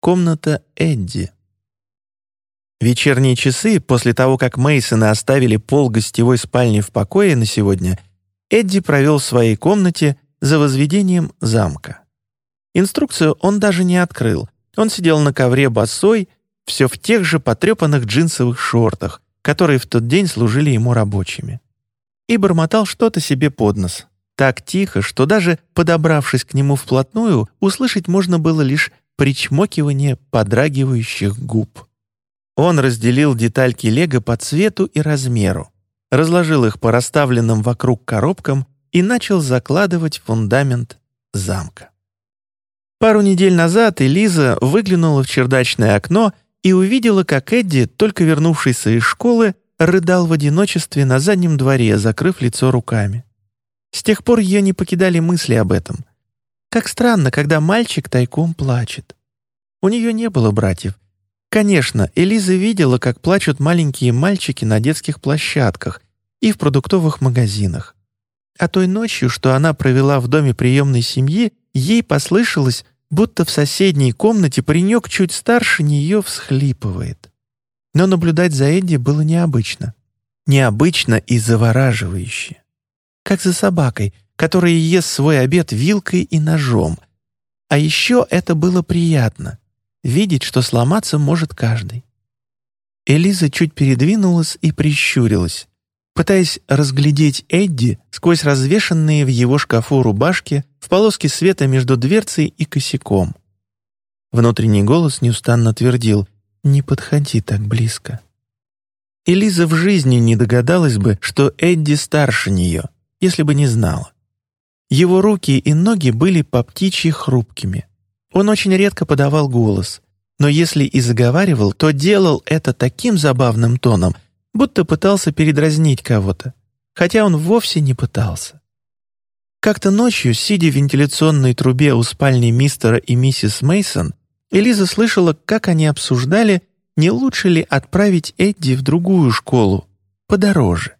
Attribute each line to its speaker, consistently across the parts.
Speaker 1: Комната Эдди. Вечерние часы, после того, как Мейсоны оставили пол гостевой спальни в покое на сегодня, Эдди провел в своей комнате за возведением замка. Инструкцию он даже не открыл. Он сидел на ковре босой, все в тех же потрепанных джинсовых шортах, которые в тот день служили ему рабочими. И бормотал что-то себе под нос. Так тихо, что даже подобравшись к нему вплотную, услышать можно было лишь причмокивание подрагивающих губ. Он разделил детальки лего по цвету и размеру, разложил их по расставленным вокруг коробкам и начал закладывать фундамент замка. Пару недель назад Элиза выглянула в чердачное окно и увидела, как Эдди, только вернувшийся из школы, рыдал в одиночестве на заднем дворе, закрыв лицо руками. С тех пор ее не покидали мысли об этом. Как странно, когда мальчик тайком плачет. У нее не было братьев. Конечно, Элиза видела, как плачут маленькие мальчики на детских площадках и в продуктовых магазинах. А той ночью, что она провела в доме приемной семьи, ей послышалось, будто в соседней комнате паренек чуть старше нее всхлипывает. Но наблюдать за Эдди было необычно. Необычно и завораживающе. Как за собакой, которая ест свой обед вилкой и ножом. А еще это было приятно — видеть, что сломаться может каждый. Элиза чуть передвинулась и прищурилась, пытаясь разглядеть Эдди сквозь развешанные в его шкафу рубашки в полоске света между дверцей и косяком. Внутренний голос неустанно твердил «Не подходи так близко». Элиза в жизни не догадалась бы, что Эдди старше нее, если бы не знала. Его руки и ноги были по птичьи хрупкими. Он очень редко подавал голос, но если и заговаривал, то делал это таким забавным тоном, будто пытался передразнить кого-то, хотя он вовсе не пытался. Как-то ночью, сидя в вентиляционной трубе у спальни мистера и миссис Мейсон, Элиза слышала, как они обсуждали, не лучше ли отправить Эдди в другую школу, подороже.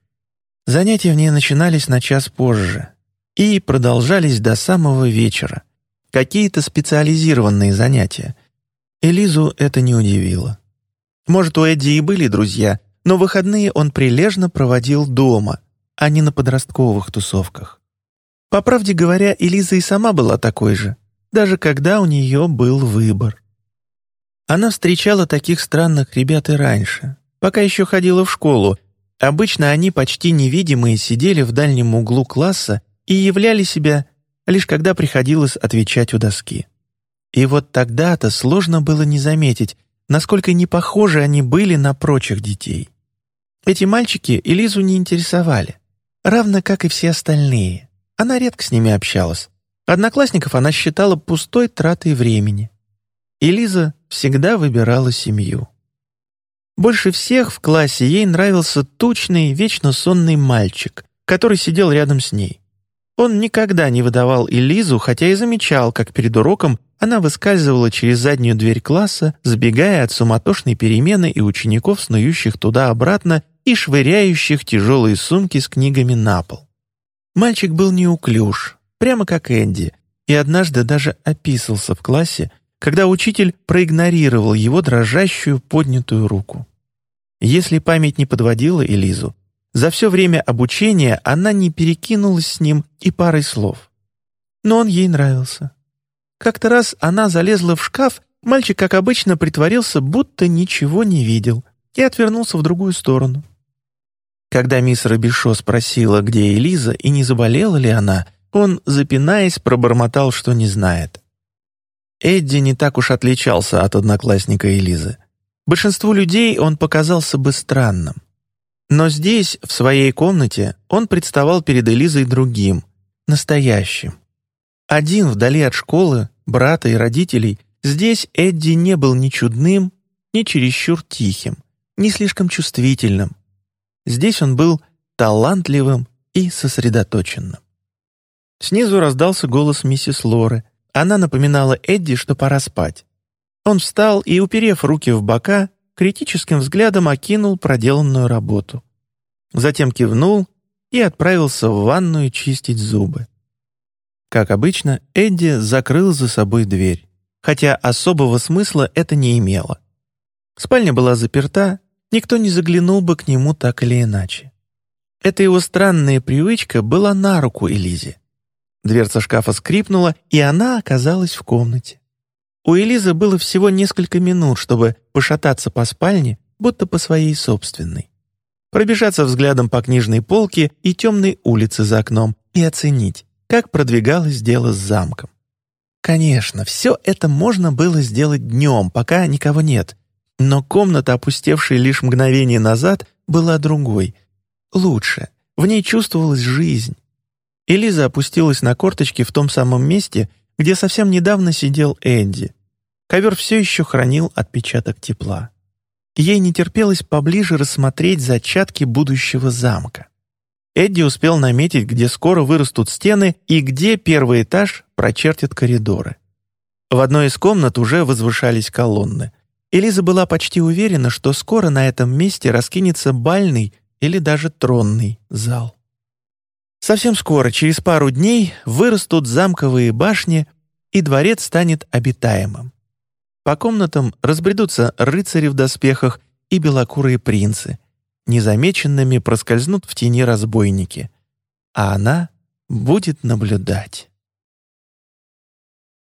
Speaker 1: Занятия в ней начинались на час позже и продолжались до самого вечера. Какие-то специализированные занятия. Элизу это не удивило. Может, у Эдди и были друзья, но выходные он прилежно проводил дома, а не на подростковых тусовках. По правде говоря, Элиза и сама была такой же, даже когда у нее был выбор. Она встречала таких странных ребят и раньше, пока еще ходила в школу. Обычно они почти невидимые сидели в дальнем углу класса и являли себя, лишь когда приходилось отвечать у доски. И вот тогда-то сложно было не заметить, насколько не похожи они были на прочих детей. Эти мальчики Элизу не интересовали, равно как и все остальные. Она редко с ними общалась. Одноклассников она считала пустой тратой времени. И Лиза всегда выбирала семью. Больше всех в классе ей нравился тучный, вечно сонный мальчик, который сидел рядом с ней. Он никогда не выдавал Элизу, хотя и замечал, как перед уроком она выскальзывала через заднюю дверь класса, сбегая от суматошной перемены и учеников, снующих туда-обратно и швыряющих тяжелые сумки с книгами на пол. Мальчик был неуклюж, прямо как Энди, и однажды даже описался в классе, когда учитель проигнорировал его дрожащую поднятую руку. Если память не подводила Элизу, за все время обучения она не перекинулась с ним и парой слов. Но он ей нравился. Как-то раз она залезла в шкаф, мальчик, как обычно, притворился, будто ничего не видел, и отвернулся в другую сторону. Когда мисс Робишо спросила, где Элиза и не заболела ли она, он, запинаясь, пробормотал, что не знает. Эдди не так уж отличался от одноклассника Элизы. Большинству людей он показался бы странным. Но здесь, в своей комнате, он представал перед Элизой другим, настоящим. Один вдали от школы, брата и родителей, здесь Эдди не был ни чудным, ни чересчур тихим, ни слишком чувствительным, Здесь он был талантливым и сосредоточенным. Снизу раздался голос миссис Лоры. Она напоминала Эдди, что пора спать. Он встал и, уперев руки в бока, критическим взглядом окинул проделанную работу. Затем кивнул и отправился в ванную чистить зубы. Как обычно, Эдди закрыл за собой дверь. хотя особого смысла это не имело. Спальня была заперта, никто не заглянул бы к нему так или иначе. Эта его странная привычка была на руку Элизе. Дверца шкафа скрипнула, и она оказалась в комнате. У Элизы было всего несколько минут, чтобы пошататься по спальне, будто по своей собственной. Пробежаться взглядом по книжной полке и темной улице за окном и оценить, как продвигалось дело с замком. Конечно, все это можно было сделать днем, пока никого нет. Но комната, опустевшая лишь мгновение назад, была другой. Лучше. В ней чувствовалась жизнь. Элиза опустилась на корточки в том самом месте, где совсем недавно сидел Энди. Ковер все еще хранил отпечаток тепла. Ей не терпелось поближе рассмотреть зачатки будущего замка. Эдди успел наметить, где скоро вырастут стены и где первый этаж прочертит коридоры. В одной из комнат уже возвышались колонны. Элиза была почти уверена, что скоро на этом месте раскинется бальный или даже тронный зал. Совсем скоро, через пару дней, вырастут замковые башни, и дворец станет обитаемым. По комнатам разбредутся рыцари в доспехах и белокурые принцы. Незамеченными проскользнут в тени разбойники. А она будет наблюдать.